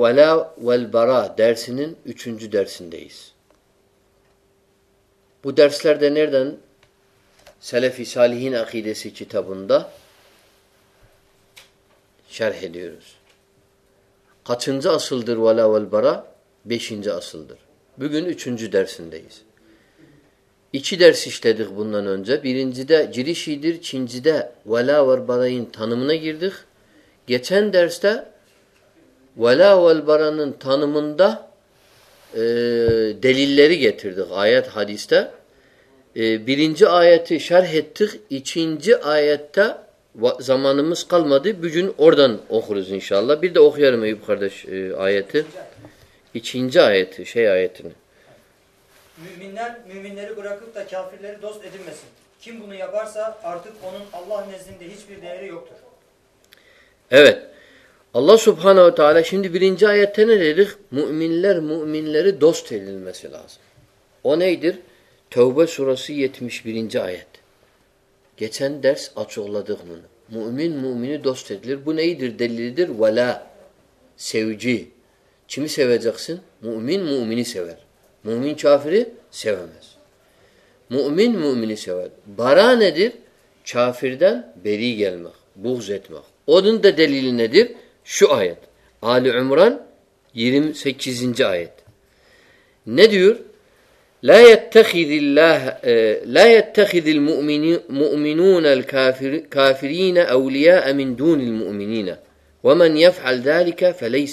والا ولبرا در سن یہ جو در سند برسل سیلفی سالح عقیدہ شرح اتھن سا اصل در والیا ولبرا بی اصل در بین اچھن جو در سندی یہ درسی تیون جا جر چھن زہ وا و برا ہن تھنہ گرد یچھن درس دہ والاو تھنہ دلی لرگ آیت حادیثہ بنج آیت شرحت یہ چھینج آیتہ زمانہ مز کالمد اردن آیتھ یہ چھینز آیت شی آیتھ اللہ صبح تارہ سند برین ذائت امین لیر مو امین لیر دست تھیل مساس او ادر تھو بہت سورس یہیتھن درس اوس اللہ مو امین مو امین دست تر بن دلی ادر ولا سو جی چھ سور جکسن مو امین مو امین سور مو امین چافر سوین مو امین مو امین سور بارا ندر شافر دہ بی گیلمکھ بو زم ادن در دلی ندر diyor شیت علم سچی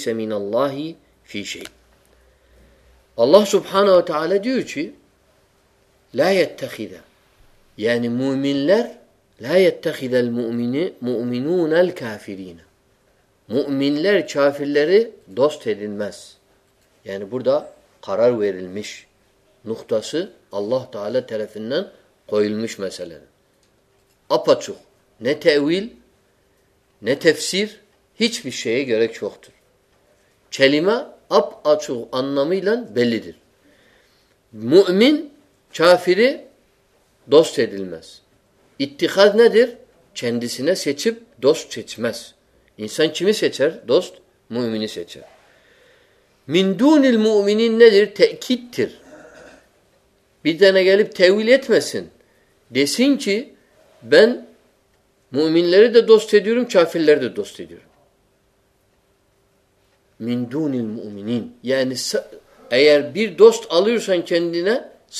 عیترینہ اللہ صبح بردا خرارل میش نخت اللہ تعالی اپوشے مساج ن دیر چھندی نہ لرمینا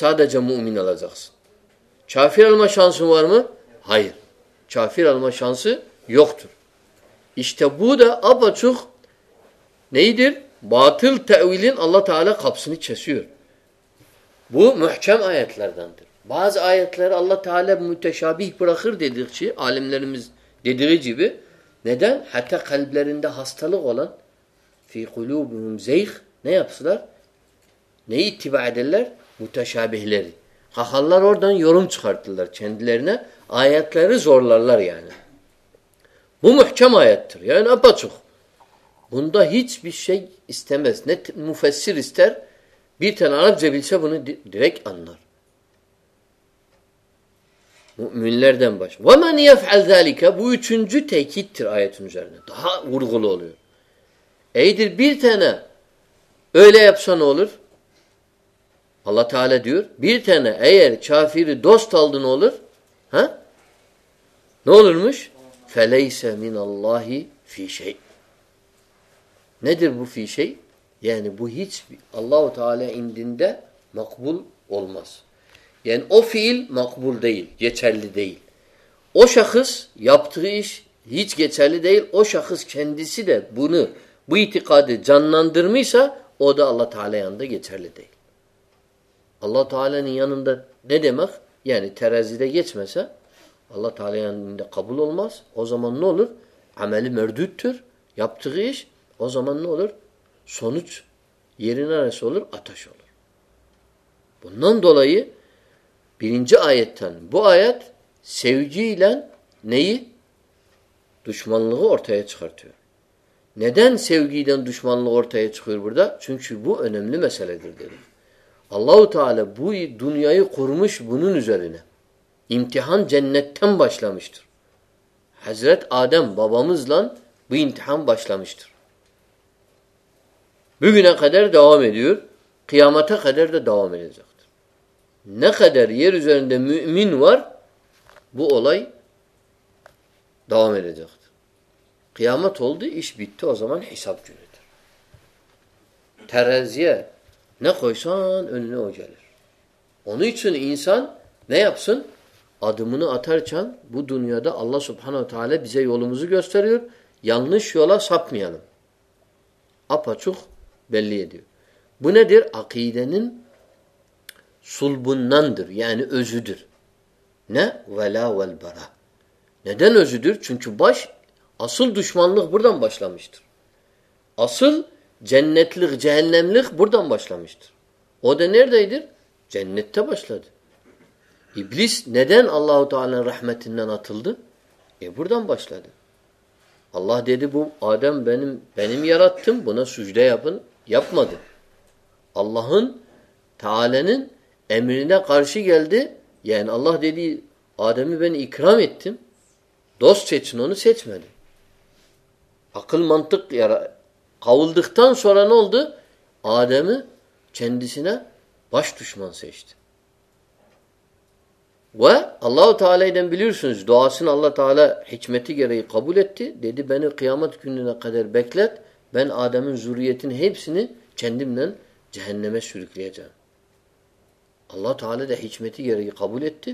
سادا جمین اللہ شان سما ہائی شانسر اللہ تعالیم اللہ تعالیٰ آ رہی Bu muhkem ayettir. Yani apaçuk. Bunda hiçbir şey istemez. Ne müfessir ister? Bir tane Arapça bilse bunu direkt anlar. Müminlerden baş. وَمَنْ يَفْعَلْ ذَٰلِكَ Bu üçüncü tekittir ayetin üzerine. Daha vurgulu oluyor. Eydir bir tane öyle yapsa ne olur? Allah Teala diyor. Bir tane eğer kafiri dost aldın olur. Ha? Ne olurmuş? ندر بھیشے اللہ تعالیٰ تعالیٰ اللہ تعالیٰ اللہ تعالیٰ قبول الماس ازمان نو لر آئی مرد تھر یاپتکش ازمان نو Lawler Uttar بند یہ بھی آیتن بو آیات سو گی لین دشمن لوگ اور چرتھر ندین سو گی دن دسمان لگ اور چھوڑ بڑھتا چن چھو بو اینم نے مسالے درد اللہ تعالیٰ بو یہ دنیا کورمش بُنو نظر امتحان جنہم بسلام مشتر حضرت عادم بابا مذلان بمتحان باسلام بنا قدر دوا میری قیامتہ قدر تو دوا میرے ندر یہ بو اول دوا میرے زخت قیامت حول دزام حساب نوجل اونی چھ انسان نی افسند ادمہ اتہر چند بہت دنیا دہ اللہ صبح بزا مزید یا شعلہ سپنی عالم ابتھ بن عقید سلبن نندر یہ ایندر اضدر چنچ بش اصل دشمان لکھ بڑھ دم بشل مشتر اصل جنت لکھ جہل بڑھ دم بشل مشتر ادھر جنت لدر ابلس ندین اللہ تعالیٰ رحمتہ ات الد ابو تم بچ لدے اللہ دیدی بب عادم بین بین یار تم بہ سیاب یپمدن اللہ تھال امرہ کرشی غلد یہ اللہ دیدی عادم بینہ اقرام تم دس سن سچ مد عقل منتق ہ قولد تم سورا الد عادم چند سنہا بچ دشمن سچ ت و اللہ تعیم سن اللہ تعالیٰ ہچمت قبولیت تید قیامت نقدر بیکلت بین عدم ضریت ہیب سن چین دم نہن شرکلیت اللہ تعالی دہ ہتھک قبولیت تی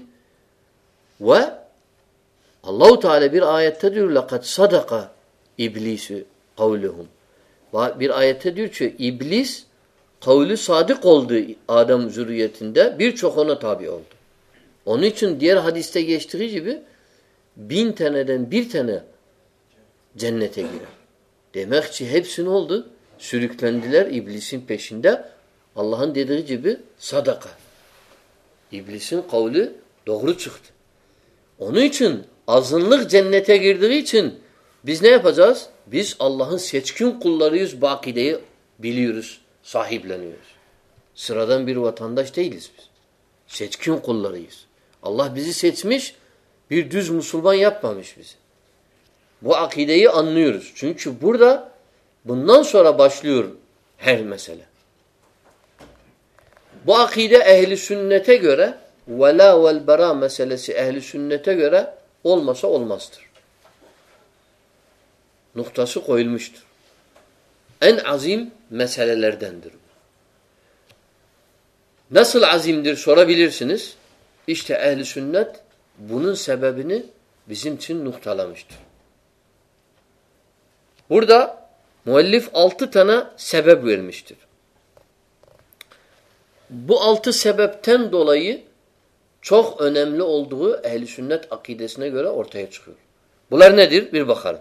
ول تعالیٰ بر آیت لقت صدقہ ابلی بر آیت ابلس قول ساد عدم ضرورتوں تابیول ہنچن دیر ہادیسے گیا استعرین تھے جیننے تھے گیرا ڈیما چی ہوں ہلدھ سرخر ابلی سن پیشنڈا اللہ ساداکا ابلی سن کلر ہنچن ازن لگ جاتا گیردی چن بی حفاظات ال آلہن سیٹ کھین کلوس باکی دے بیس صاحب لینس سرادن تھالیسارہ اللہ بزمس مسلمان بونیور سونچ بوڑھ دا بن سورا بچ لیوری دہ اہل ون ساول ماسٹر نسل عظیم در سورا بلیر سنس اسہل سنت بون سببن بسن سن نختہ مشتر بڑھ النہ سبب گر مشتر بہ التہ سبب تھن دول چوکھ اوین الہل سندنت عقید بلر نیر بربار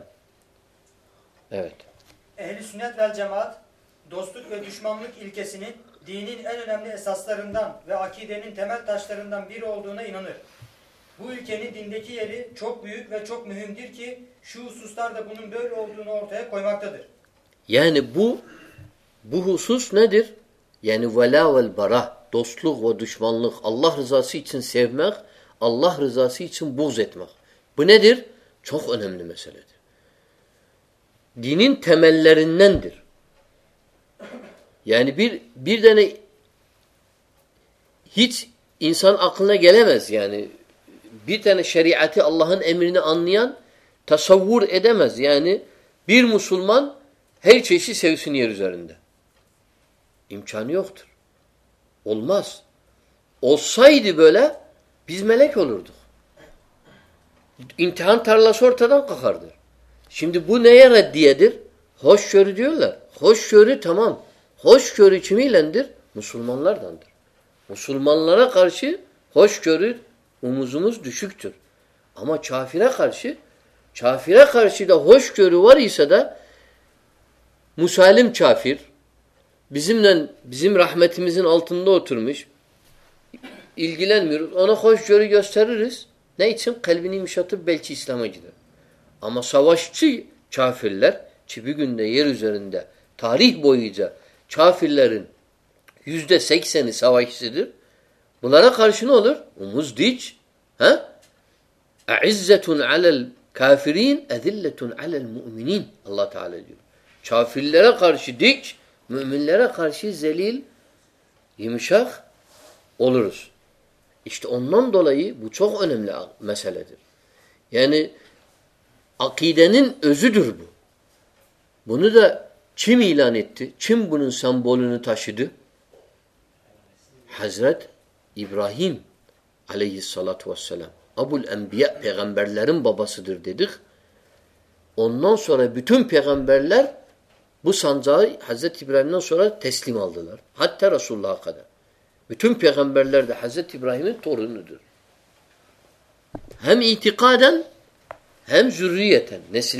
بوسس ندر یعنی ولیا و براہ تسل اور دشمن لوگ اللہ رضا سن سیو مخ اللہ رضا سم بوزت مخ بدر اونم ندر دین تھے لڑ ندر یعنی بیر ذہنیسان عقل نا گل یعنی بیرے شرعی ات اللہ امرین ان سو اے دما یعنی بیر مسلمان ہی چھ سنیر اوماس اوسائی دبل ملد امتحان تھر لہ سور تھر در شم دا دی شور دہ ہوش شور تھمام ہوش چوری چھ لند مسلمان لر لند مسلمان لڑہ کر سوش چور چور امافرا کرافرا کر سی دا ہوش چوری سدا مسالم شافر بزم نظم رحمت مسن المشل ہوش چوریس نئی چمبین اسلام دہ اما سوش سے لر چھ گندہ دہ تاریخ بوی دہ یہ تو ان دول بھون عقیدہ چھمان بن سم بول حضرت ابراہیم علیہ اللہ وسلام ابو المبیا پیغام بیرلر بابا سدھر دیدک ان پیغام بو سنزا حضرت ابراہیم پیغامتم زوری اتن نیسل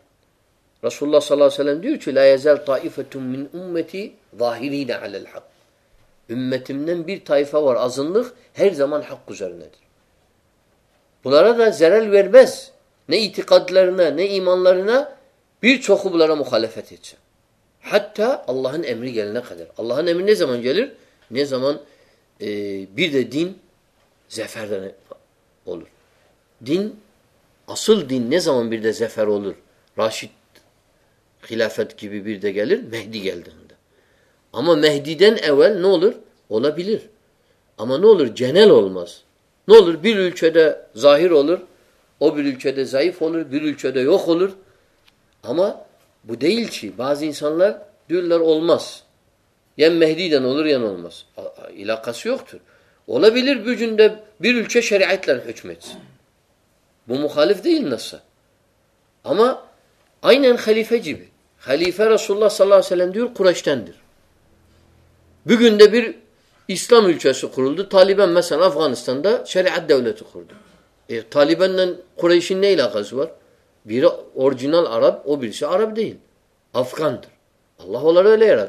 رسول اللہ اصل راشد خلافت محدید جہنیس نولر بیرلشہ ظاہر اولر او بلش اولور اولر ہما بل چی باز علاقہ اولہلش ہوں مخالف دسا ہما آین خلیفہ جی بھ خلیفہ رس اللہ صور قرائشہ در بگند اسلام سے طالبہ مثلاً افغانستان دہ شیر عدہ سے طالبا قریشین علاقہ اورجنل عرب او بیرس عرب دہی افغان در اللہ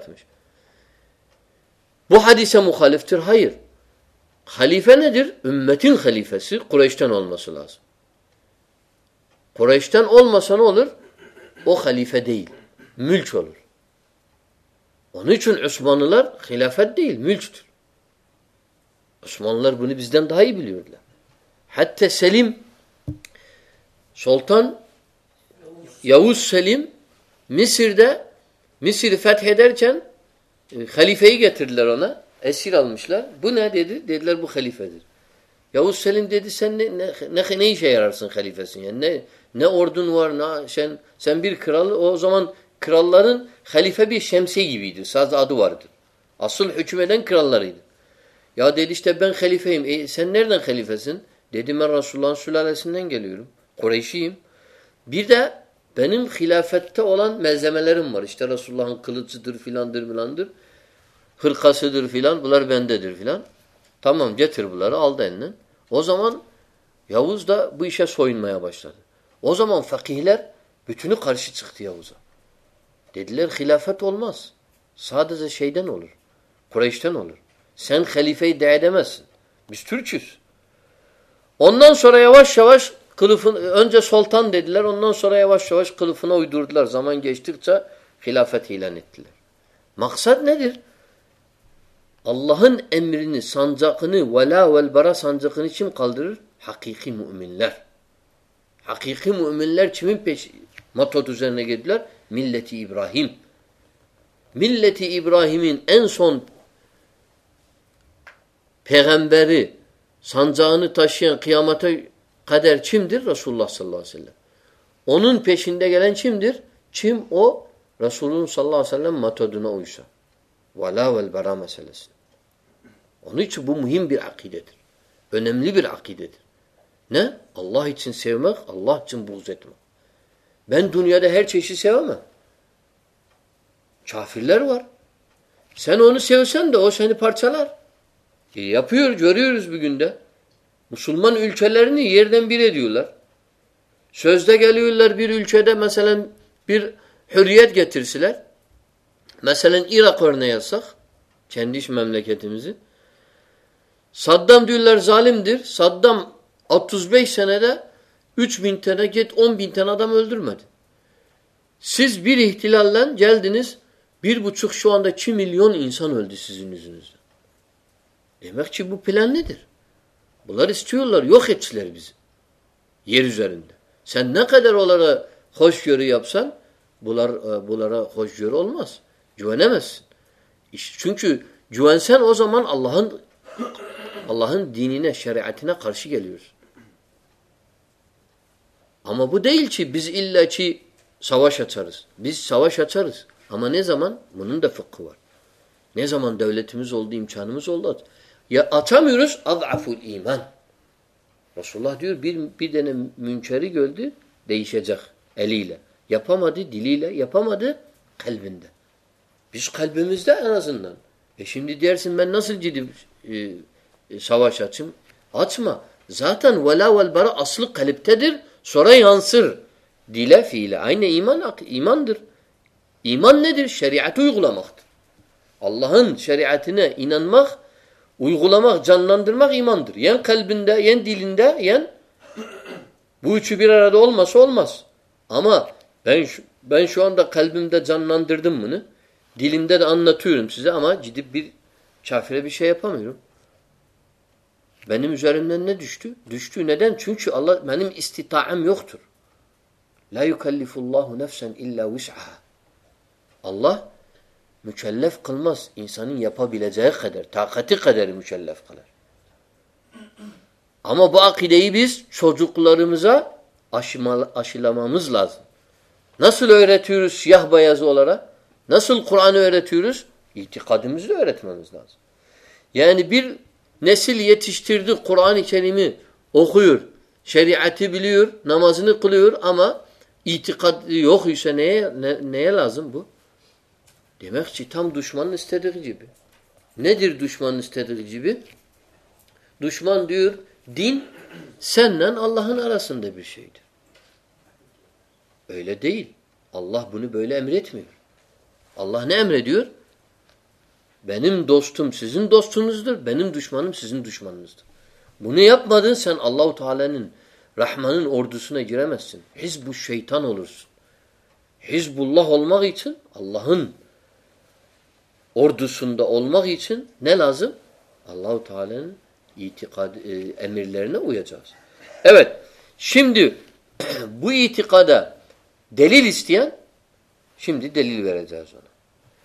بہ حادیثہ مخالف تر حر خلیفہ ندر متین خلیفہ سے قورشت علمہ صلہ قورتان علم ا خلیفہ دہیل mülç olur. Onun için Osmanlılar hilafet değil, mülçtür. Osmanlılar bunu bizden daha iyi biliyordular. Hatta Selim Sultan Yavuz Selim Misir'de Misir'i feth ederken e, halifeyi getirdiler ona. Esir almışlar. Bu ne dedi? Dediler bu halifedir. Yavuz Selim dedi sen ne, ne, ne, ne işe yararsın halifesin? Yani ne, ne ordun var? Ne, sen, sen bir kral o zaman کھیرل خیلیف بھی سم سے گی بھی ساوارسل اچھو دن کیرس ایر نیلیفن راسولہ سولہ رنگر کورسیم بھی دہم کھیلا فتح مل jail کلن درن در حرکا سدر فیلن بلار بین درفن تمام جیتھر بولارا آلدہ ان زمان یہ بھئی شہین مساؤ فاقیلیر بھیارسی خلافت سادر اللہ حقیقی حقیقی مل لبراہیم مل لبراہیمین این سون پھیغم در سنزہ قدر چھم در رسول صلی اللہ علم عن پیشن دیا گیا چھم در چھم او رسول صلی اللہ علیہ متونا اویسا رنچس بو مہیم بر آخر آخر نل سن سیمک اللہ بوزت بین دنیا دہر چھ سی سیوا مہ چھ پھر لرور سو نو سن تو سن پلر یہ پھیوری مسلمان سہ گیا گیا نہ سب دم در ظالم دیر سب دام اتبی سن شاندہ ملیون پھلانہ حوش جی افسر بولر حوش جمس یہ چونکہ جو اللہ دینی شرح اتنہ خرش ہما بل بز ال سوا شت سرس بز سوا شت سرس ہما نے زمان من دفکر نے زمان دول دول اچھا اگ آف الیمانہ یہ سوا شت سے اچھما ذات وصل خلب تھے در سر آنسر دل پھیلا آماندھر جان دردمس چافیہ پیشے پہ بہ نم زرمہ نم اسم یوختر اللہ اللہ طاقت اما باقی سوچک نسلس یہ بز الہ نسل قرآن تھیس یہ نی سیلی خورآر سیری آتیر نامازر آماخمبو ڈیمیک چیتام دشمان اسٹرک جیب دشمان اسٹیر جیبی دشمان دین اللہ اے اللہ بنی بھئی میرا نی ایم ریڈیور بین دس تو بیم دشمن سشمن تو بنی مدن سن اللہ تعالیٰ رحمان اردو سنجرم ہے سن حس بھان ہو سہ عمی سن اللہ اردو سند عولمہ چن نہ لازم اللہ تعالیٰ لرن شم دلی شم دلی جاس وا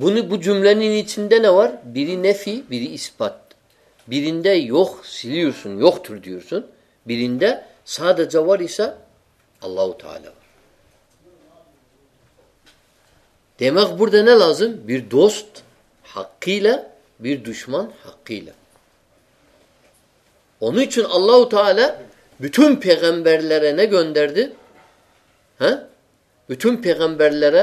جملے نوارفیری اسپاتا یوخ سلیورسن یخ دن بیریندا ساد زوار دماغ بردے نا لن بیشمان اللہؤ بھیڑ ہاں بھیٹم فیکم برلا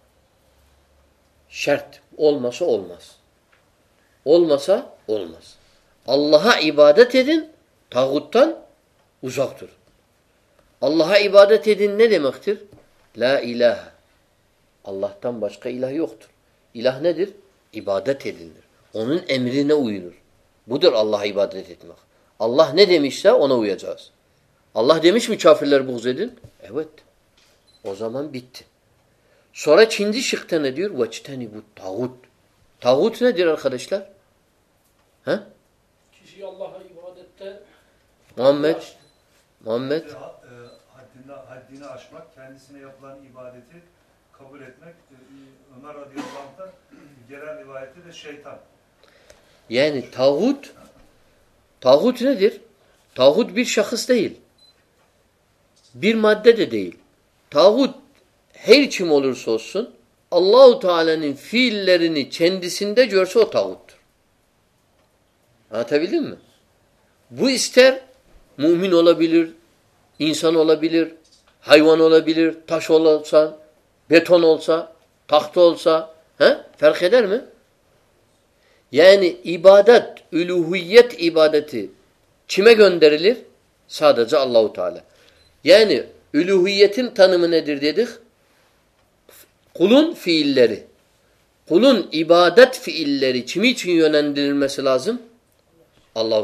شرط اول مسا اول مس اول مسا اول مس اللہ عبادت عزوخت اللہ عبادت نمکت لہ اللہ اللہ تم بچک الختر اللہ نر عبادت بدر اللہ عبادت اللہ نمساس اللہ ندیور وچتا نہیں بوتھی ندیر تھا سوچ سن اللہ تعالیٰ اللہ تعالی یعنی اللہ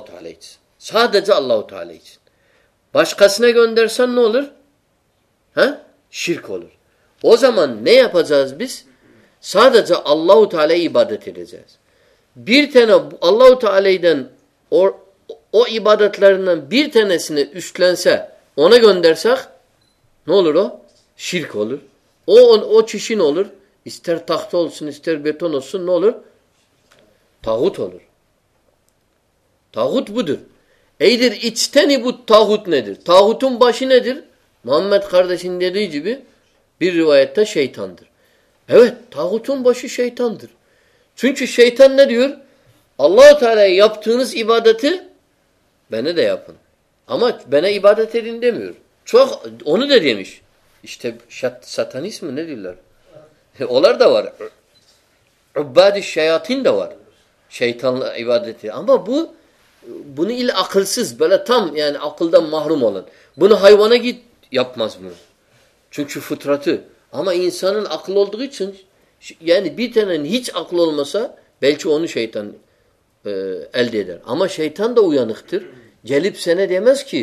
تعالی دن عبادت O, o kişi ne olur? İster tahta olsun, ister beton olsun ne olur? Tağut olur. Tağut budur. Eydir içteni bu tağut nedir? Tağutun başı nedir? Muhammed kardeşin dediği gibi bir rivayette şeytandır. Evet, tağutun başı şeytandır. Çünkü şeytan ne diyor? allah Teala'ya yaptığınız ibadeti bana de yapın. Ama bana ibadet edin demiyor. Çok onu da demiş. ش ستھن sinner Euler دور عباد شائعن دور شیتھان عبادت اما بو بہل عقل سس بلتھم یعنی عقل دم محروم علم بہ ن ہائی ونہ کہ یق مذم چھ فطرت اما انسان اکہ لول یعنی بتن اقل لول مسا بل چھ اون شیطن الما شیتھان تو جلب سنہ دس کہ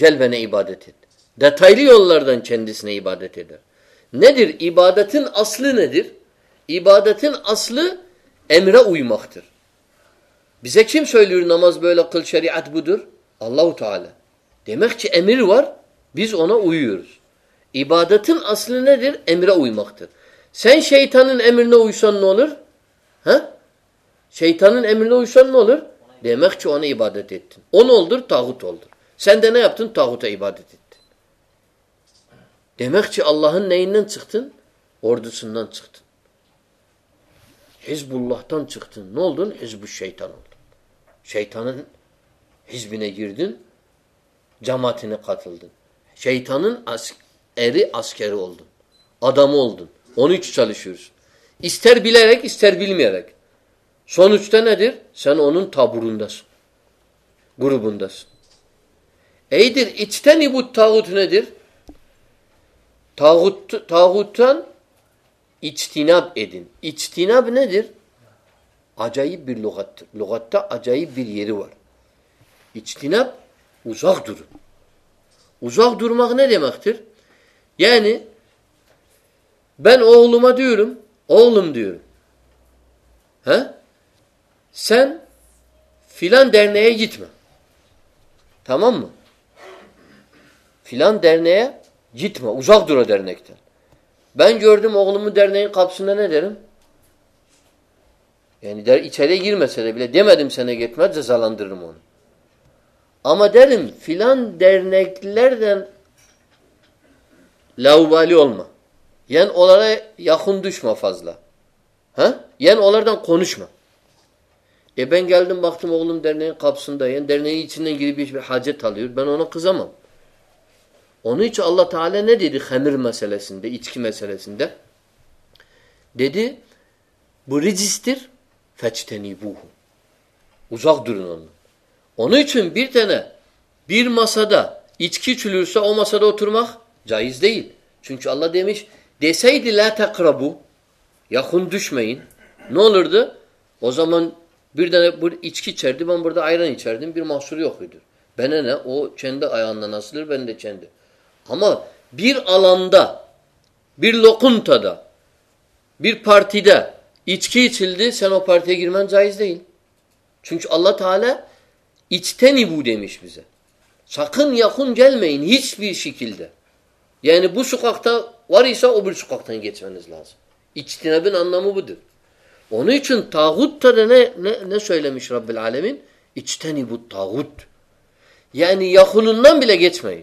جلبہ عبادت ہر چند دس ن عبادت نجر عبادت اصل ندر عبادت اصل امرا اُوئی مختر بچم سیلور نماز بہلا الشری اطبدر اللہ تعالیٰ دماخت امرور و بز اون اویور عبادت اصل ندر امرا اوئی مختر سی شاہیان امر نو ویسون نولر ہاں شاہیانسون نولر دماخت او عبادت اوند طاتر سین دینتھن طاغت عبادت تمیک اللہ نئی نخت اردو سن نخت حسب اللہ نول حسب شیطان شیتان ہسب نگر دن جماعت قتل دن شیتانس ادمول اونو سلش اشتر بلک اس بل میرے رکھ سنا ددر سن اون تھا غروب انس اے در اچت یہ باب ندر نجائ لگا اجائرن اجوہ دور ازاک درما نا دے مختلم اولم درم ہاں سین فلان درنے جیتما تھا فیلان درنے جیتما اجاک دور درنے بیاندم اگلوں میں درنے کا درمے گرما سر سین گیٹ مجھے لوبال یاخشما فضلہ ہاں یعنی اولادما یہ بین گیل باکت اگلوں درنے کاپ سن درنے یہ حاضر تھا خزامہ انچو اللہ تیدی خامر ماسالا دیدی بڑی انسادا چل سا مساد مخ جنچو اللہ دے امائ دیبو یا خون دشمین ن لڑن چار دوں بڑھتے آئیراندور بین چین نسل چین ہمرخارے گیمان جائز دلچس اللہ نے گیچ مئی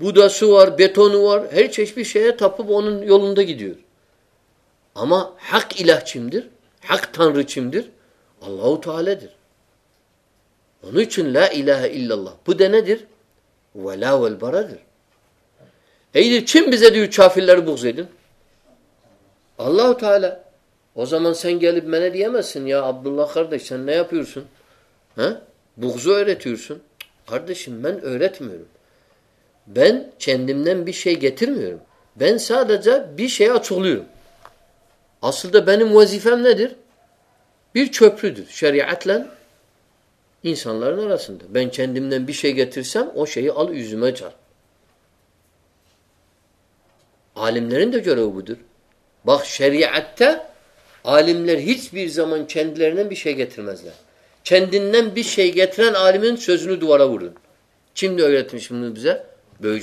بود اسپن یوندی ہما ہیک الاح چھمدیر اللہ دیر چن لو ن دیر برادر بھگن اللہ عبد اللہ کردھر سن کر ین د گھر اچم اصل تو ندروڑ شیر اتل انسان سمجھوم عالم لڑ چڑھ بدھ بخش عالم لرچمن مزلا چین دن گیتر علیمن سجنو دور اُرم چین سمجھا فرقر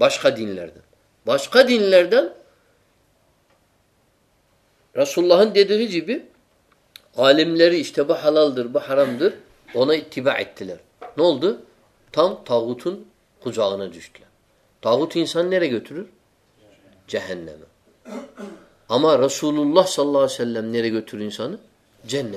باسکا دردن رسول بہت ہا با ہارم در اَتیبا لر نتھن ہو جا دن سانے گر جما رسول اللہ صلی اللہ نیرے گھر سنتے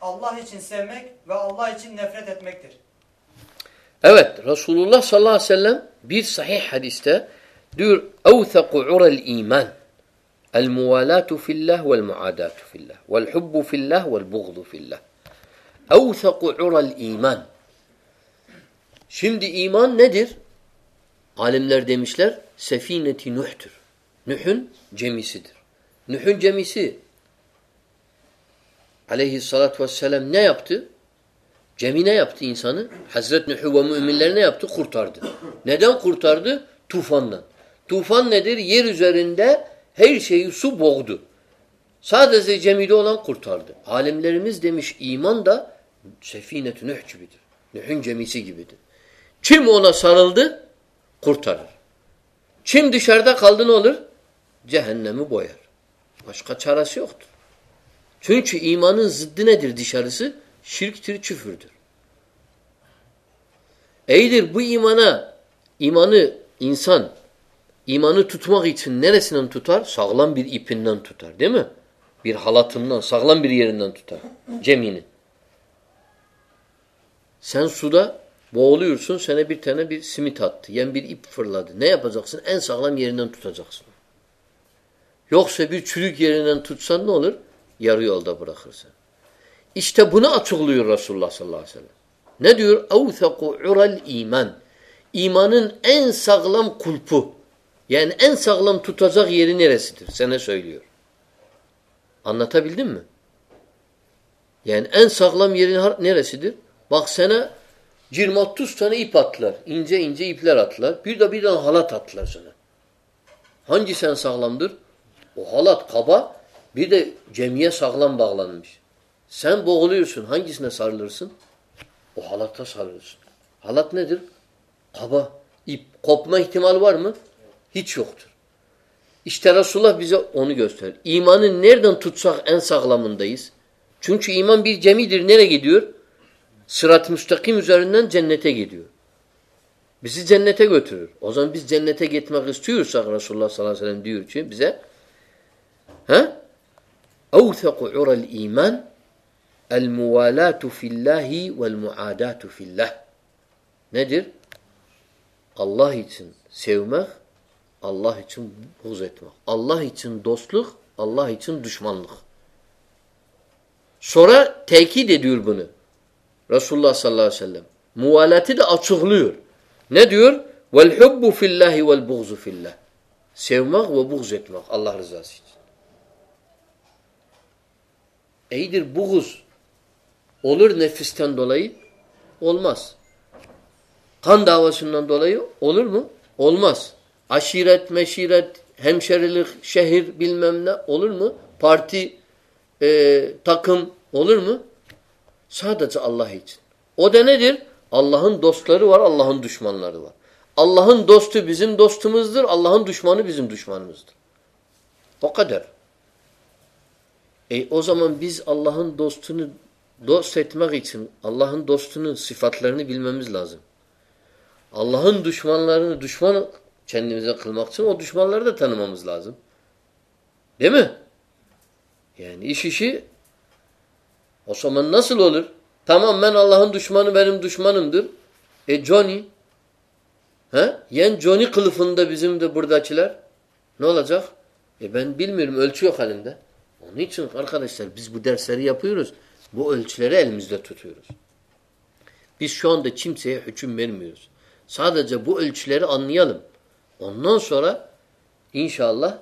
Allah için sevmek ve Allah için nefret etmektir. Evet, Resulullah sallallahu aleyhi ve sellem bir sahih hadiste diyor, اَوْثَقُ عُرَ الْا۪يمَانِ الْمُوَالَاتُ فِي اللّٰهِ وَالْمُعَادَاتُ فِي اللّٰهِ وَالْحُبُّ فِي اللّٰهِ وَالْبُغْضُ فِي اللّٰهِ اَوْثَقُ عُرَ الْا۪يمَانِ Şimdi iman nedir? Alimler demişler, sefineti nuhtür. Nuh'un cemisidir. Nuh'un cemisi علیہ صلاۃ وسلم نیافتہ جمی نیا ہفتہ انسان حضرت کورتر نا قرتر طوفان طوفان یہ سب بوگد سادے جمی درد عالم لڑس دمس ایمان دہ سفی نیتر نمس چھم ہوا سل در چھم دشردہ کھلد نولر ذہن نم بوئر مشکل چھ چوانسردھر ایر بھمانا یہ میرے انسان ایمانسر ساگلمارے ما ہاؤ ساگلم جی سن سودا بولی اُرسن سنا سمٹات ایم سگلام ایرین جاسم یوکسان yarı yolda bırakırsa. İşte bunu açıklıyor Resulullah sallallahu aleyhi ve sellem. Ne diyor? اَوْثَقُ عُرَ iman. İmanın en sağlam kulpu. Yani en sağlam tutacak yeri neresidir? Sana söylüyor. Anlatabildim mi? Yani en sağlam yeri neresidir? Bak sana 20-30 tane ip atlar. ince ince ipler atlar. Bir de bir de halat atlar sana. Hangi sen sağlamdır? O halat kaba. حالت نبا ملو شخت چونچو ایمان be جمی دیر نرگی در سرات مستا جننے جیننے اوثق عرى الايمان الموالاه في الله والمعاداه في الله nedir Allah için sevmek Allah için buğz etmek Allah için dostluk Allah için düşmanlık sonra tekit ediyor bunu Resulullah sallallahu aleyhi ve sellem muvalati de açıklıyor ne diyor vel hubbu fillahi vel buğzu fillah sevmek ve buğz etmek Allah rızası için بوگس اول فن دول اولمس خان دعوت new اولم اولمس عشیرت مشیرت شہر بلہ اولم پھارتی تکم اولم سہدہ ثلچن اوین در اللہ دست لڑو اور اللہ دشمن لڑوار اللہ دزم دن در اللہ دشمان بزم دشمان منزر وقدر اے اوزام بز اللہ ما گئی چن اللہ صفات لڑنے لازم اللہ دشمن لڑنے دشمن لڑ دا تھا نمز لازم شیشی اسمان نسل تھا اللہ دشمن دشمن اے جانی یعنی جنی خلف دہ بڑا چل رہ نو لذم خالی سر یا پھر بو ایل چھل رہا چیم سے بو ایل چُل الام اُن سو را ان شاء اللہ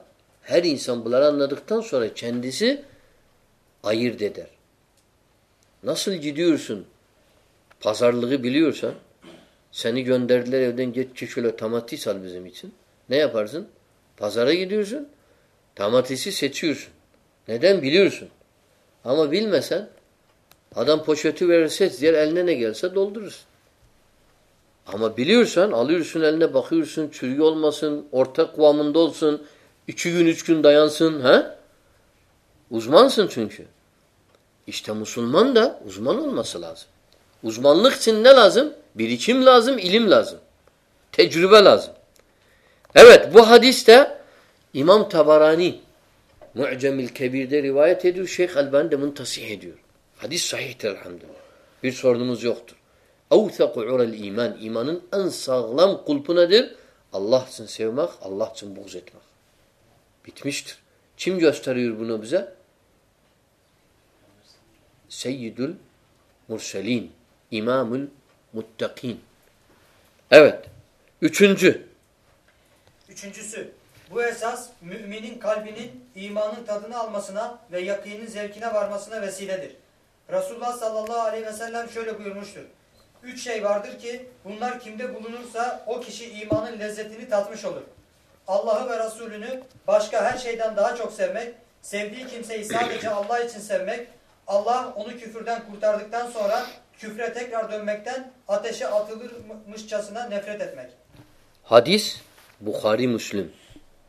ہری سم بلا رکھتا سور چین سے نسل جیسے بلو سن سین جن دیکھیں چوچی سرچ نیا فاسار گی دن تھا سیچوئرسن سن سن سا مسلمان دا عزمان ازمان لکھنچم لازم علیم لازم تجربہ لازمانی اللہ سیم اللہ سوزت مختم چم جو نبزہ سعید المرسلین امام المطین Bu esas müminin kalbinin imanın tadını almasına ve yakinin zevkine varmasına vesiledir. Resulullah sallallahu aleyhi ve sellem şöyle buyurmuştur. Üç şey vardır ki bunlar kimde bulunursa o kişi imanın lezzetini tatmış olur. Allah'ı ve Resulünü başka her şeyden daha çok sevmek, sevdiği kimseyi sadece Allah için sevmek, Allah onu küfürden kurtardıktan sonra küfre tekrar dönmekten ateşe atılırmışçasına nefret etmek. Hadis Bukhari Müslüm.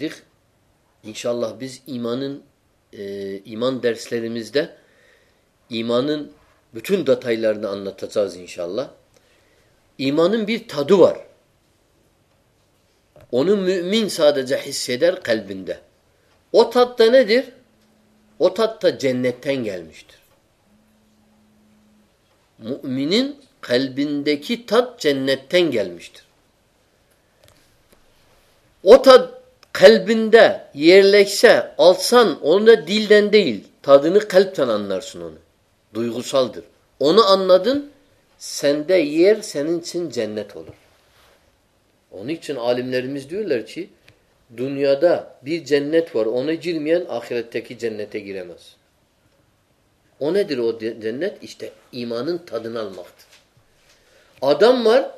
دیکھ ان حفظ ایمان ایمان دار سلس دہ ایمان بٹھن درنا اللہ تھل ایمان be تھا مین سا دا جا سید بندہ ندھ تھے گیل مشرن خال بندی تھیں گیل مشتر kalbinde yerleşse alsan onu da dilden değil tadını kalpten anlarsın onu. Duygusaldır. Onu anladın sende yer senin için cennet olur. Onun için alimlerimiz diyorlar ki dünyada bir cennet var onu girmeyen ahiretteki cennete giremez. O nedir o cennet? İşte imanın tadını almaktır. Adam var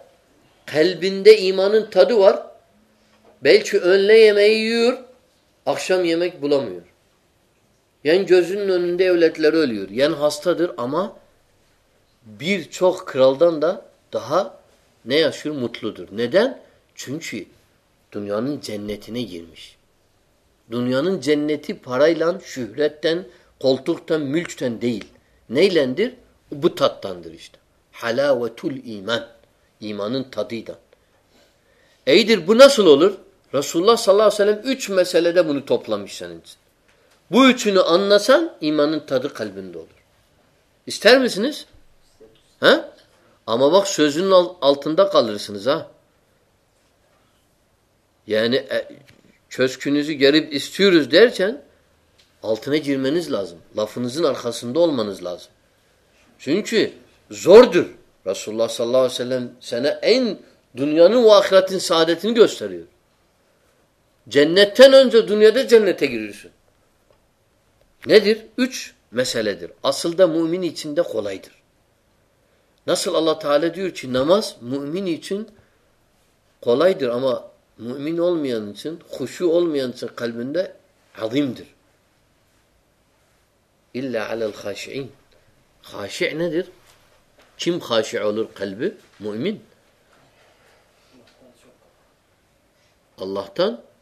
kalbinde imanın tadı var Belki önle yemeği yiyor, akşam yemek bulamıyor. Yani gözünün önünde evletler ölüyor. Yani hastadır ama birçok kraldan da daha ne yaşıyor? Mutludur. Neden? Çünkü dünyanın cennetine girmiş. Dünyanın cenneti parayla, şühretten, koltuktan, mülkten değil. Neylendir? Bu tattandır işte. Halavetul iman. İmanın tadıyla. Eydir bu nasıl olur? رس اللہ صم صاحبہ ملو طوفل both چھ انسان تھر خلب اس ترم since ہاں اما باغ سن الہ قل سی چھ چونس اس پھیرس در چن الہ جینس لازم لفظ ارخا سول من لازم سنچ زور در رسول اللہ ص اللہ وسلم سنہ این دنیا واخرات سادت نسل نماز غلاہی درا مولمیا ندر چم خاشب اللہ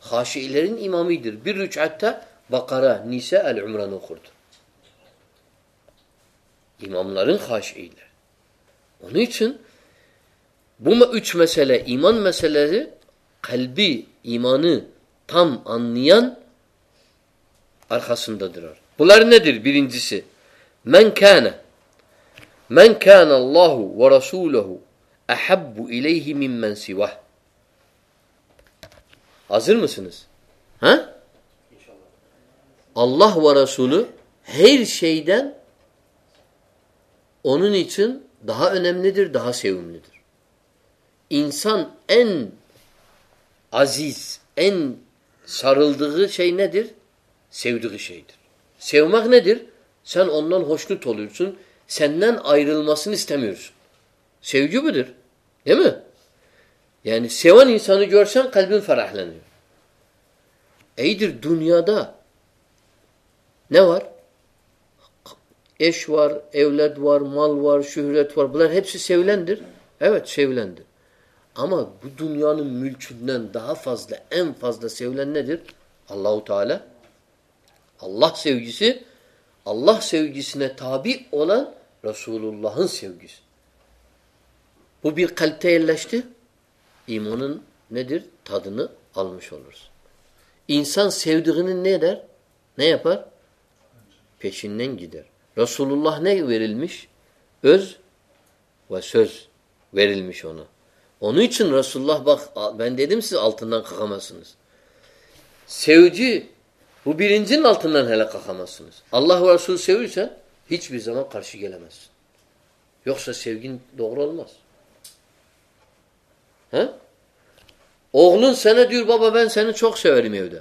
haşiilerin imamidir. Bir rüc'atta Bakara, Nisa, El-Umran okurdu. İmamların haşiileri. Onun için bu üç mesele, iman meseleleri kalbi, imanı tam anlayan arkasındadırlar. Bunlar nedir? Birincisi Men kâne Men kâne Allahu ve Resûlehu ehabbu ileyhi mimmen sivah اللہ وارا سولہ onset Duha اندر دہ سرسان در سو دہی در سو مخ ندر سننا تھل سن سین آئیرسن storm سن سو در یعنی سون سان your سلبر دنیا دہ نور ایشور اولتور ملور امایاضل سولین اللہ سل سابی رسول اللہ سوبی خلت ایمو ندر تھا نل مش ا سو دے در نپر پیشن نیدر رسول اللہ نریل مش بز وشنہ اونی چن رسول بہت سی التنہ کھاما سنس سو جی ہوبر سن النہا سنس اللہ و سو سا ہی زما کر یوق سا سو گرمس سین بابا بہ سوک سویر مودا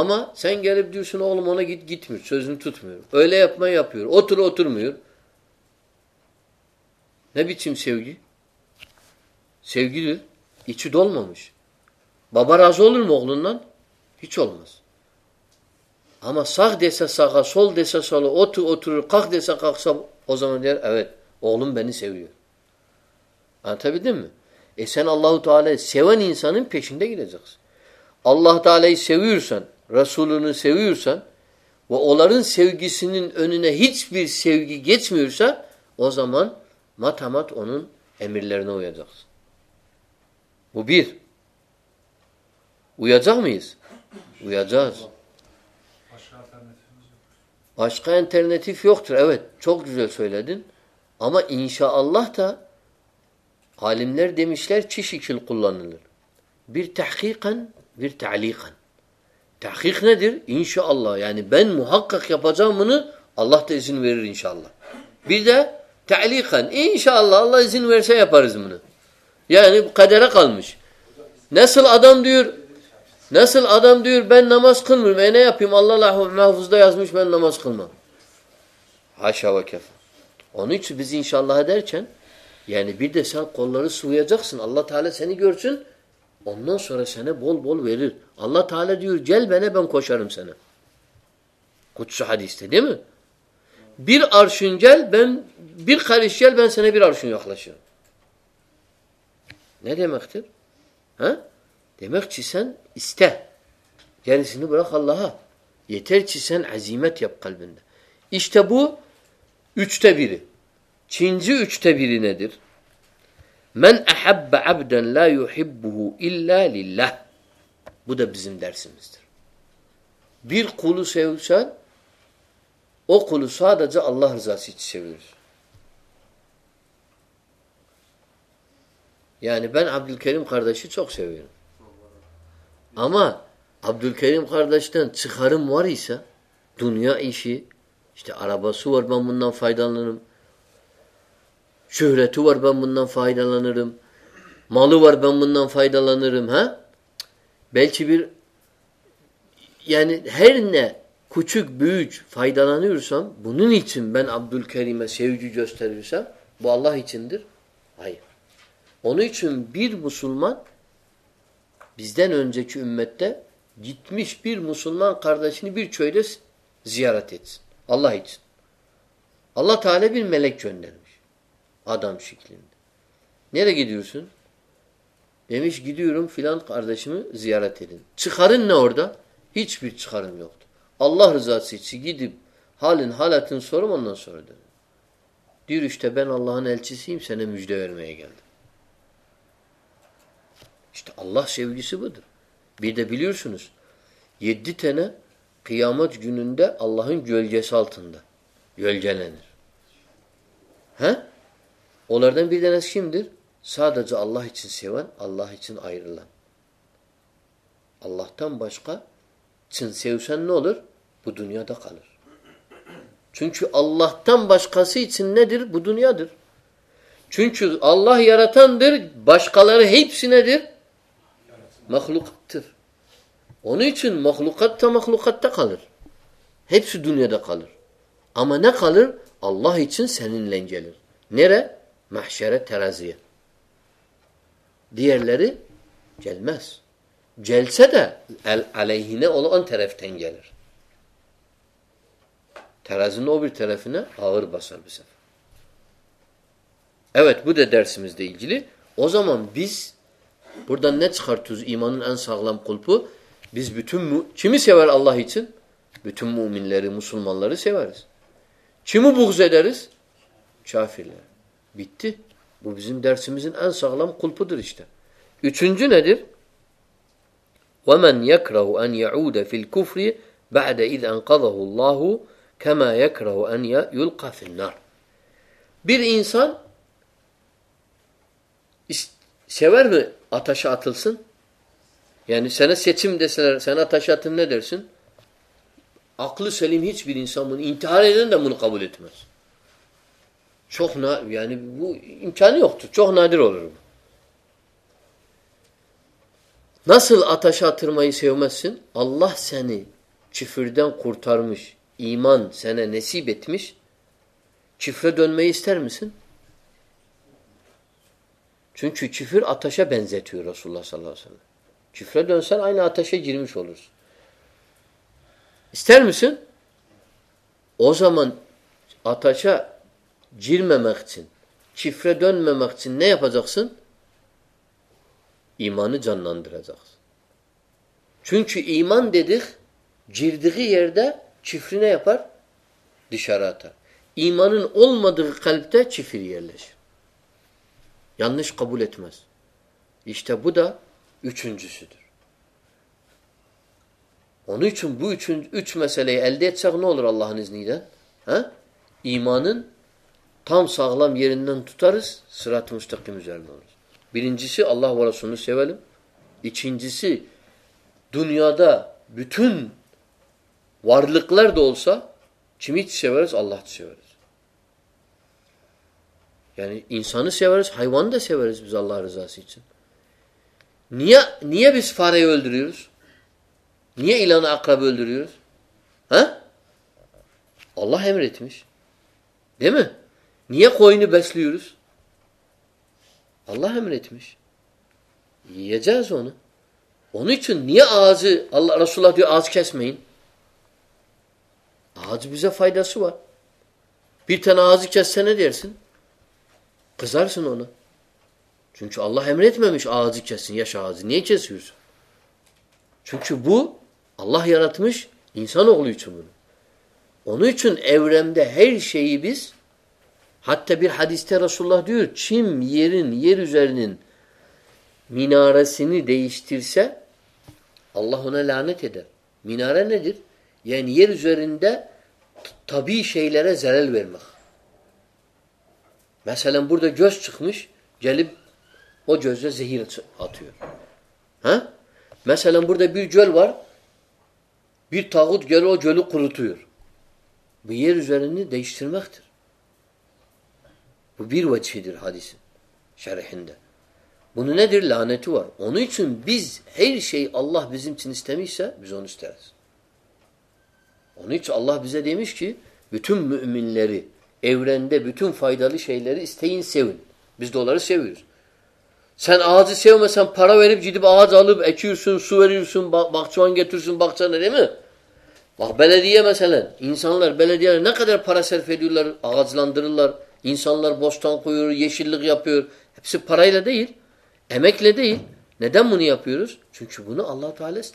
ہما سین گرف دورس میت گیت مت سو سے او لے اپتر میوری چم سو گی سو گول مجھے بابا راجن اگلوں نا یہ چول ماس آما ساکھا سکھا سول سول اوکھ دے سکھ سب اگلوں بین سو تبھی اللہ سیون پیشن دیکھ اہ تعالی سیوی ریویٹن سیوی من متا متن لگن تھے حالم در دشکشن بیر تحالی خانیق نہ دیر انحق اللہ تعزی اللہ نسل عدم دور نسل عدم دور بین نماز محفوظ بنشاء اللہ در چھ یعنی برد کلر سوئیا جگہ اللہ تھا نیوڑ بنو سر سن بول بول اہل جی بہن خوش آرم سن کچھ تھے دے بھڑسن جی خالی جیل بہن سانے دکھ ہاں دکھ چیسن چن بر خللاح یہ تر چیسن آجیما تھک بو یوٹ بی دیا اراب سو م شہرت وربہ منہ فاید علہ نرم مال وربہ منا فاید الہان ہاں بل یعنی ہر نوچ بیچ فاید علسم بھون چم عبد القریمہ سیوست رسم بہ اللہ آئے ون چم مسلمان بجدین تے دس پیر مسلمان کردہ شرچ زیارت اللہ اللہ تعالیٰ بن مل چند عدام شکل نیرا گد سمجھ گم فی الحال ارد سم زیارت ٹھہن نا اردو یہارن لوک اللہ رضا سک حالن حالات سورم اللہ سر تورتہ بن اللہ اللہ سیو سب تو دہ بلیور سنس یہ قیامت گیندہ اللہ جل جسالتہ جلج ہ اولردن سم در ساد اللہ سوان اللہ آئر اللہ تم بشکا سن سو سن نالر بنیادا چنچو اللہ تم بشکا سن بھنیا در چینچھ اللہ در بش کالر درخل ہنچھن مخلوقاتا کالر دنیا دا کالر امنا کالر اللہ سین لینج اللہ مسلمان لر سیوارس چھو بار Bitti. Bu bizim dersimizin en sağlam kulpudur işte. Üçüncü nedir? وَمَنْ يَكْرَهُ أَنْ يَعُودَ فِي الْكُفْرِ بَعْدَ اِذْ اَنْقَضَهُ اللّٰهُ كَمَا يَكْرَهُ أَنْ يُلْقَ فِي النَّارِ Bir insan sever mi ataşa atılsın? Yani sana seçim deseler, sen ataşa atın ne dersin? Aklı selim hiçbir insan bunu intihar eden de bunu kabul etmez. چوخ نا چھت چوک نا نسل اتحاشا اترما سو مس اللہ سنے چم کورتھار ایمان سنے نسیب چفر دون میں اشتعم سن ست ہے بینز ہو رسول اللہ صنہ چفرتہ جرم سول اشترم سوزامن اتھا جر میں میگ سن شف میں میگ سنکھ سن ایمان چون ایمان دید جردی اردار دشارات ایمان کلبتہ چفری جانے قبول تھم ساس رات تم جس اللہ سنس سیور یہ چھن جس دنیا دا بتن وارل کلر دول سا چمت سیورس اللہ سیورسان سیورس سیور اللہ رضا سنیا نیا بسفارے وول دس نیے الان اقراب وول دس اللہ ہ نیا کوئی بس لیورس اللہ حمرت مش یہ اونا اونچا آج اللہ رس اللہ دس مجھ بزا فائدہ سوا پیتن آج چیس سنہ در سن غذار سن اونا چونکہ اللہ حمرت مہش آز آس ہو سا چو اللہ رش انسان اول انس حس اللہ مینار سے اللہ مینارا نلمیرا تھال شردہ لانے اونچی اللہ ان شاء اللہ بستا یہ سی لگی اپرائی لے دہر ایمیک لے دہر ندامی اللہ تعالیس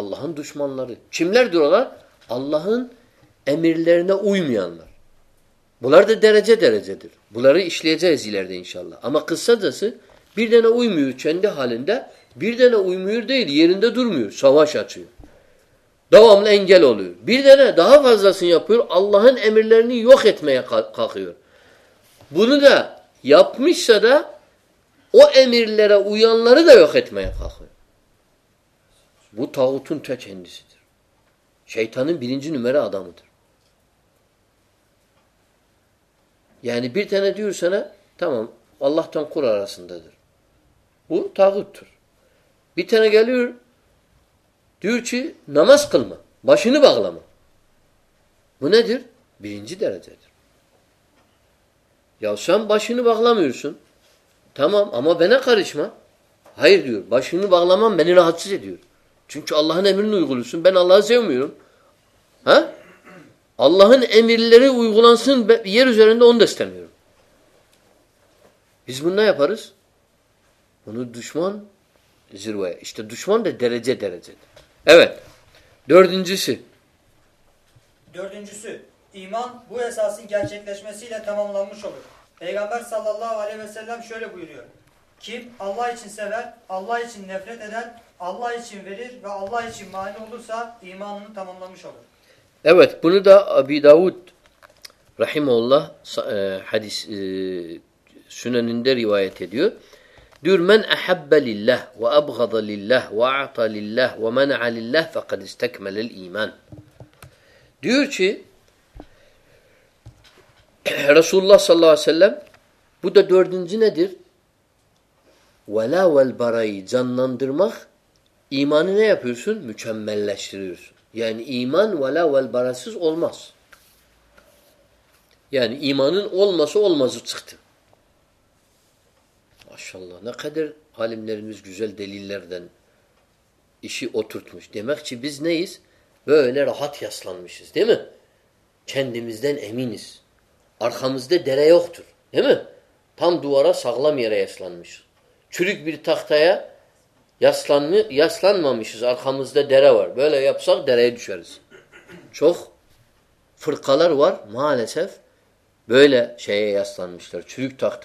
اللہ دشمن چھمل اللہ بولار دے دیر دیر بولار دے ان شاء اللہ ہما قصد بیانا میر چین دالا میرے دا درمی سوا سات ہم لینگی دہا باز الایر میا بولا ما ایمیر میا بو تھا چیتانز نمیر الاسندر گیل دیوچی نماز کلما باشند بغلامہ یاسام باشین باغلہ میرے سن ہما بینا کاریچما باشند باغلہما رحت سے اللہ یہ دشمن ذروع رحمہ اللہ حدیث رسم بدر جنہ در ویمھ ایمان سنسان یعنی ایمانہ ماشاء اللہ خدر حالم نرس گزل دل دن یہ اوتر تھے مکنسل مشس دن دین ایم نس ارخت ڈرائیوتر دے میں تھم دورہ سغل یرس چرک بھی اسلان ما مشس ارخم دیں ڈیرا شرس چوک پھل خلر و مل ایس ایف لہ چل مشتر چریک تکت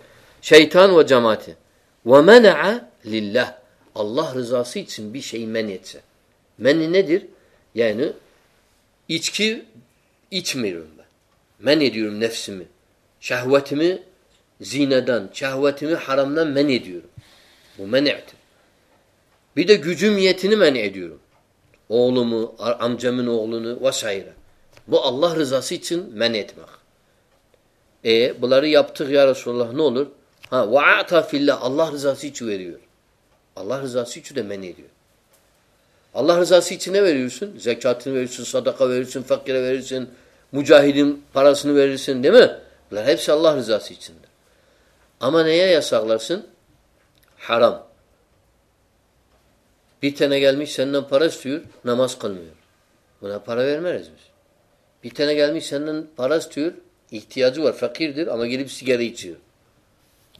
شاہی تھان و جما تھے اللہ رضا سن شاہ نچ میں زینہ مولمن و ساحرہ بہ اللہ رضا سنتما رول ہاں اللہ رضاسی اللہ رضاسی اللہ رضا سی سنہ سنک سن سدہ ورس فقیرہ ورث مجاہدین فرض سنبص اللہ راسی سنیا سن حرم پتینہ غالمی سنم فرس ٹھہور نماز کنویر پیتینہ غالمی فرض ٹھہریاز اور فکر دور اماغ سگری چیز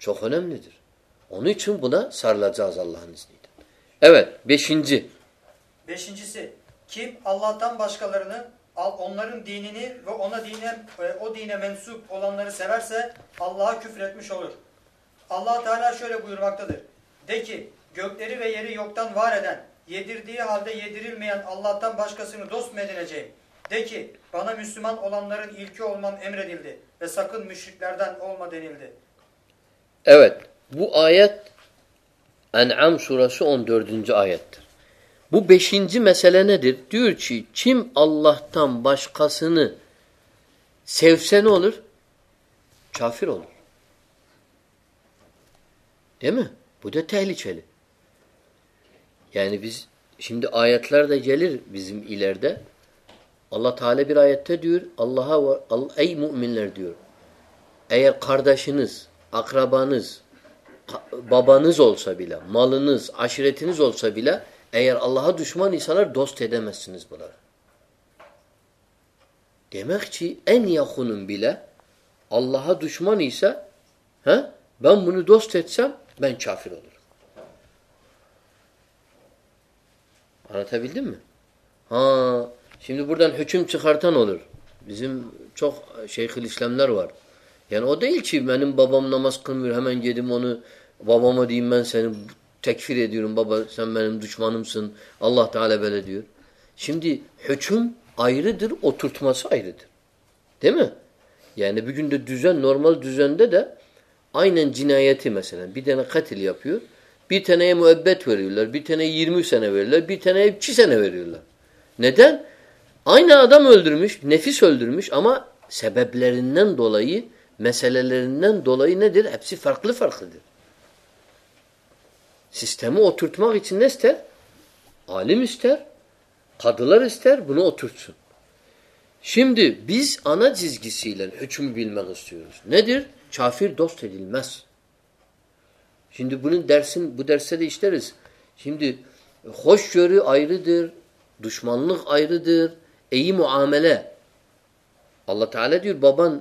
Çok önemlidir. Onun için buna sarılacağız Allah'ın izniyle. Evet, beşinci. Beşincisi, kim Allah'tan başkalarını, onların dinini ve ona dine, o dine mensup olanları severse Allah'a küfür etmiş olur. Allah Teala şöyle buyurmaktadır. De ki, gökleri ve yeri yoktan var eden, yedirdiği halde yedirilmeyen Allah'tan başkasını dost mu edineceğim? De ki, bana Müslüman olanların ilki olmam emredildi ve sakın müşriklerden olma denildi. آیت آم صورہ سم دیت بھو بیم اللہ تم بشخن save سین Wöhler بھو ٹہل چل یعنی آیت لر دل برد اللہ تعالی برایت اللہ خردہ شنس اخرابان بابانز الصا بلہ مل عشرت الصا بلہ اے اللہ دشمان اللہ دشمن شیخ الیسلام نارور یعنی اتنی بابا نماز کم رام گیے من بابا میم ٹیک فری دور بابا دشمان سن اللہ تعالی بیل سم دی ہچوم آئیر در اترتما سو آئیردھر تھی ما یعنی دوزن نرمل دوزن دا آئی جینے کا کھلی پھیر بھیرمو سنر سنادین آئی نا ادام ہول درمیش آما سب لرین دلائی مسل دول نی فرقل فرق در سیمو اوتم یہ عالم استر خدل اسم دس انہ سیلن شافر در دشمن اے مو عام اللہ تعالیٰ دبن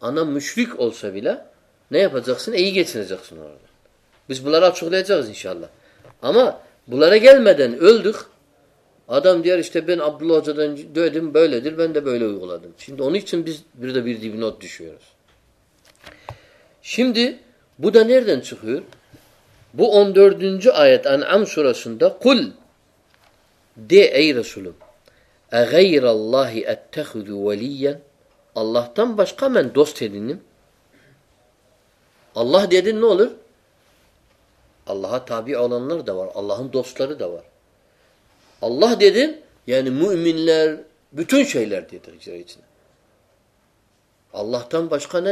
ana müşrik olsa bile ne yapacaksın? İyi geçineceksin orada. Biz bunları açıklayacağız inşallah. Ama bunlara gelmeden öldük. Adam diyor işte ben Abdullah Hoca'dan dövdüm böyledir ben de böyle uyguladım. Şimdi onun için biz bir de bir dibinot düşüyoruz. Şimdi bu da nereden çıkıyor? Bu 14. ayet An'am surasında kul de ey Resulüm e gayrallahi ettehudu veliyyen اللہ تم بشقہ اللہ دیدر اللہ اللہ در دور اللہ دید اللہ تم بشخان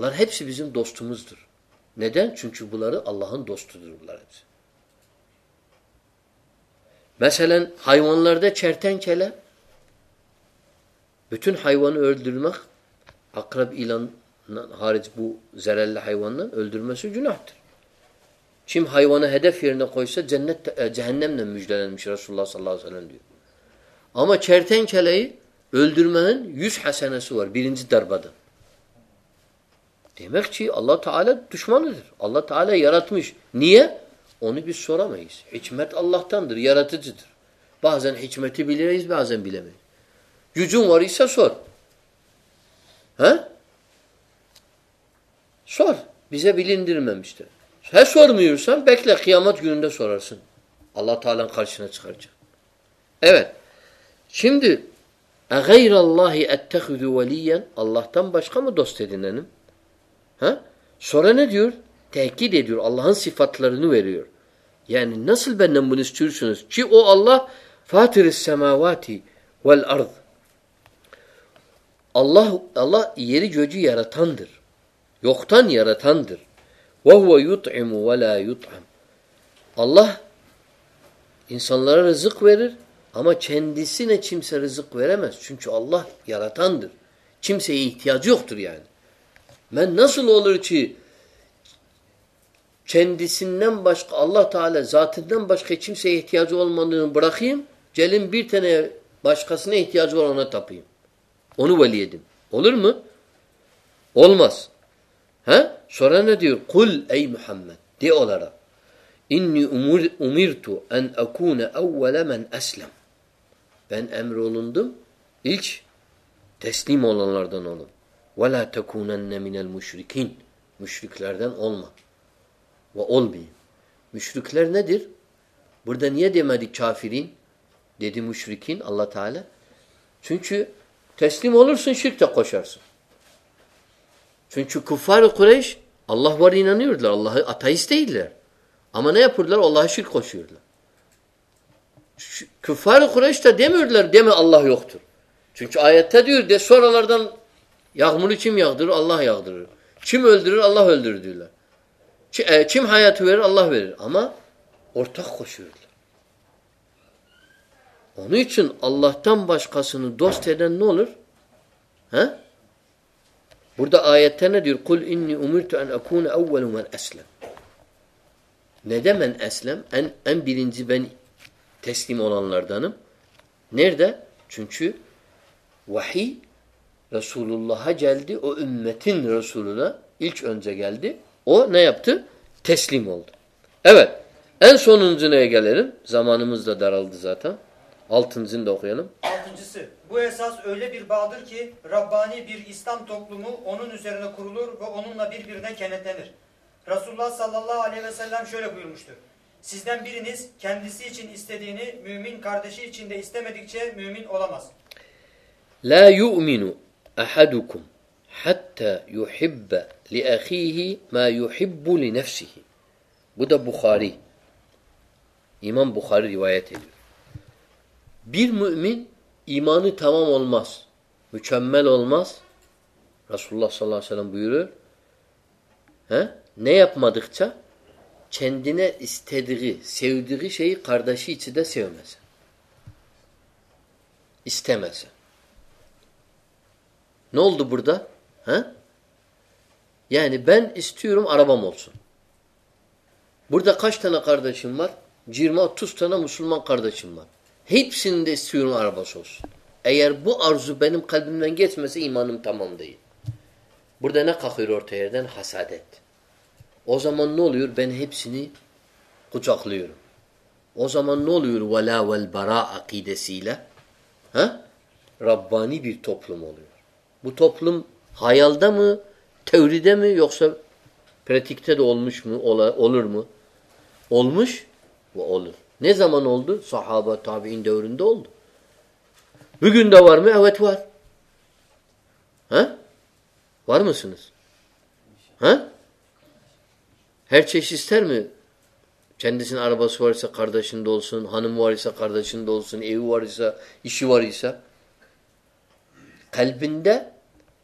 لڑہب صبر مزدور number لڑ اللہ دوست میں Celine ہائے لڑ دہ چھیٹھین چلے متھن ہایو علمخ اخرب عیلن حارض بو زر اللہی علمہ سب جن سے ہایوہ پھر نوصام صلہ صحیح اما چھیر تھینگ چلے علمہ اس حسینہ سربیر دربدن اللہ تعالیٰ دشمن اللہ تعالیٰ قیامت اللہ تعالیٰ خرچ نا خرچہ اللہ تم بچہ متن سور تحید اللہ سر یعنی نسل چی او اللہ فاتر سما وا ور اللہ اللہ جی یارتھان یارتھ وم اللہ انس اللہ رز ورمہ چھینسی نمس رزق ویر سم اللہ یاراتم سی اتحاظ یوختر یعنی میں نسل اولر چی چھی سم بشق اللہ تعالیٰ ذاتم بشکن سی احتیاط بڑا خیم چل بنے بشخس نتیاز و تفیم اونو ولیے دولر وولمس مشرقین در بردنشرقین اللہ تعالیٰ سنچر تسلی سر تحشر سنچار ورش اللہ عرين اللہ عتحصہ امن اللہ شير كار قريشتا اللہ اللہ اللہ اونچن اللہ تمشخان رسول اللہ جلدی رسول او نیبتھی لہ یو اوینو أحدكم حتى يحب لأخيه ما يحب لنفسه Bu da Bukhari. İmam Bukhari rivayet ediyor. Bir mümin imanı tamam olmaz. Mükemmel olmaz. Resulullah sallallahu aleyhi ve sellem buyurur. He? Ne yapmadıkça kendine istediği, sevdiği şeyi kardeşi içi de sevmez. İstemezsin. نولد بڑا یا موسم کشتنا کردم جیرم کردیمر سے بھو توپل حیا دہ موری دہ موقسا اولمش اول مولمش اول نظام اولدو سا ہا بہت آندہ اولدو بھگ گندہ ونس ہس مجھے چند سن عربس والی سا کردہ سنول سند ہنوم والی سا کردہ سول سنو وار ساشوریسا کھل بندہ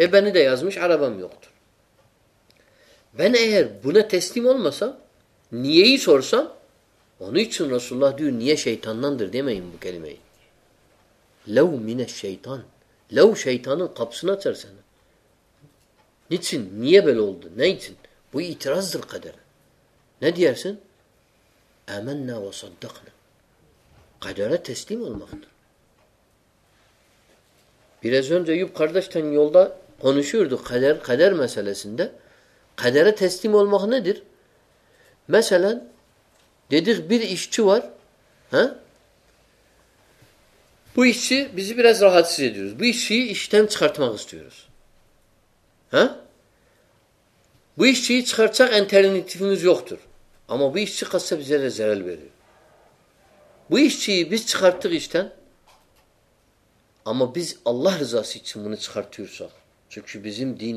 E beni de yazmış arabam yoktur. Ben eğer buna teslim olmasam niyeyi sorsam onun için Resulullah diyor niye şeytandandır demeyin bu kelimeyi. Lev mine şeytan. Lev şeytanın kapısını açar sana. Niçin? Niye böyle oldu? Ne için? Bu itirazdır kadere. Ne diyersin? Emenna ve saddakna. Kadere teslim olmaktır. Biraz önce Eyüp kardeşten yolda konuşuyorduk kader kader meselesinde. Kadere teslim olmak nedir? Mesela dedik bir işçi var. He? Bu işçi bizi biraz rahatsız ediyoruz. Bu işçiyi işten çıkartmak istiyoruz. He? Bu işçiyi çıkartacak alternatifimiz yoktur. Ama bu işçi kalsa bize de zarar veriyor. Bu işçiyi biz çıkarttık işten ama biz Allah rızası için bunu çıkartıyorsak چھ بیم دل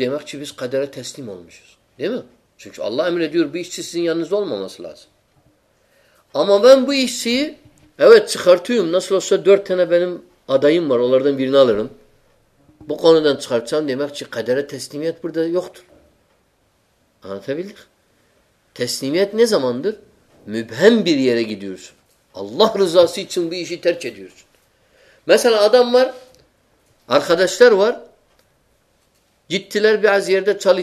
دے مک چھسنی chicks اللہ بچیڑنا ادا لڑنا لڑم بک چدرا تھسنیمیات پڑتا مت نہیں سم اندر میں گیڈرس اللہ رضا چلی دکم سب ریت لال در چل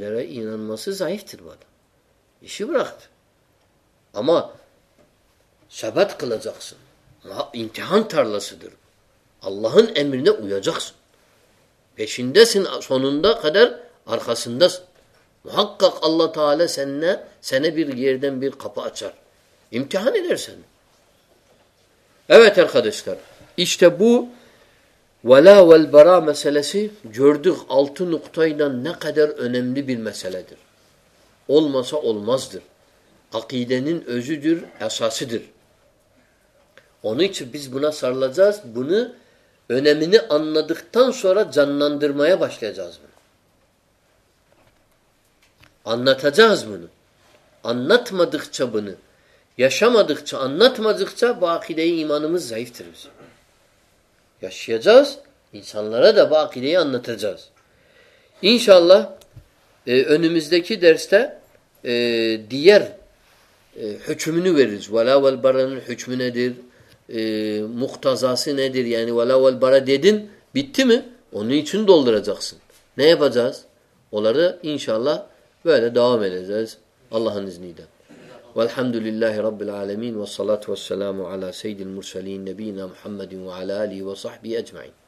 رہے اسما سبات کل امتحان تھر صدر اللہ تعالیان انت مدھا باقی انشاء اللہ مختا زا سے نا دریانی والا والے بڑا دے دن بتم انجاکس نئے باز و ان شاء اللہ میرے جاز اللہ نیدن الحمد للہ رب العالمین وسلۃ وسلم سید مُرس نبی علیہ وصحب اجمائن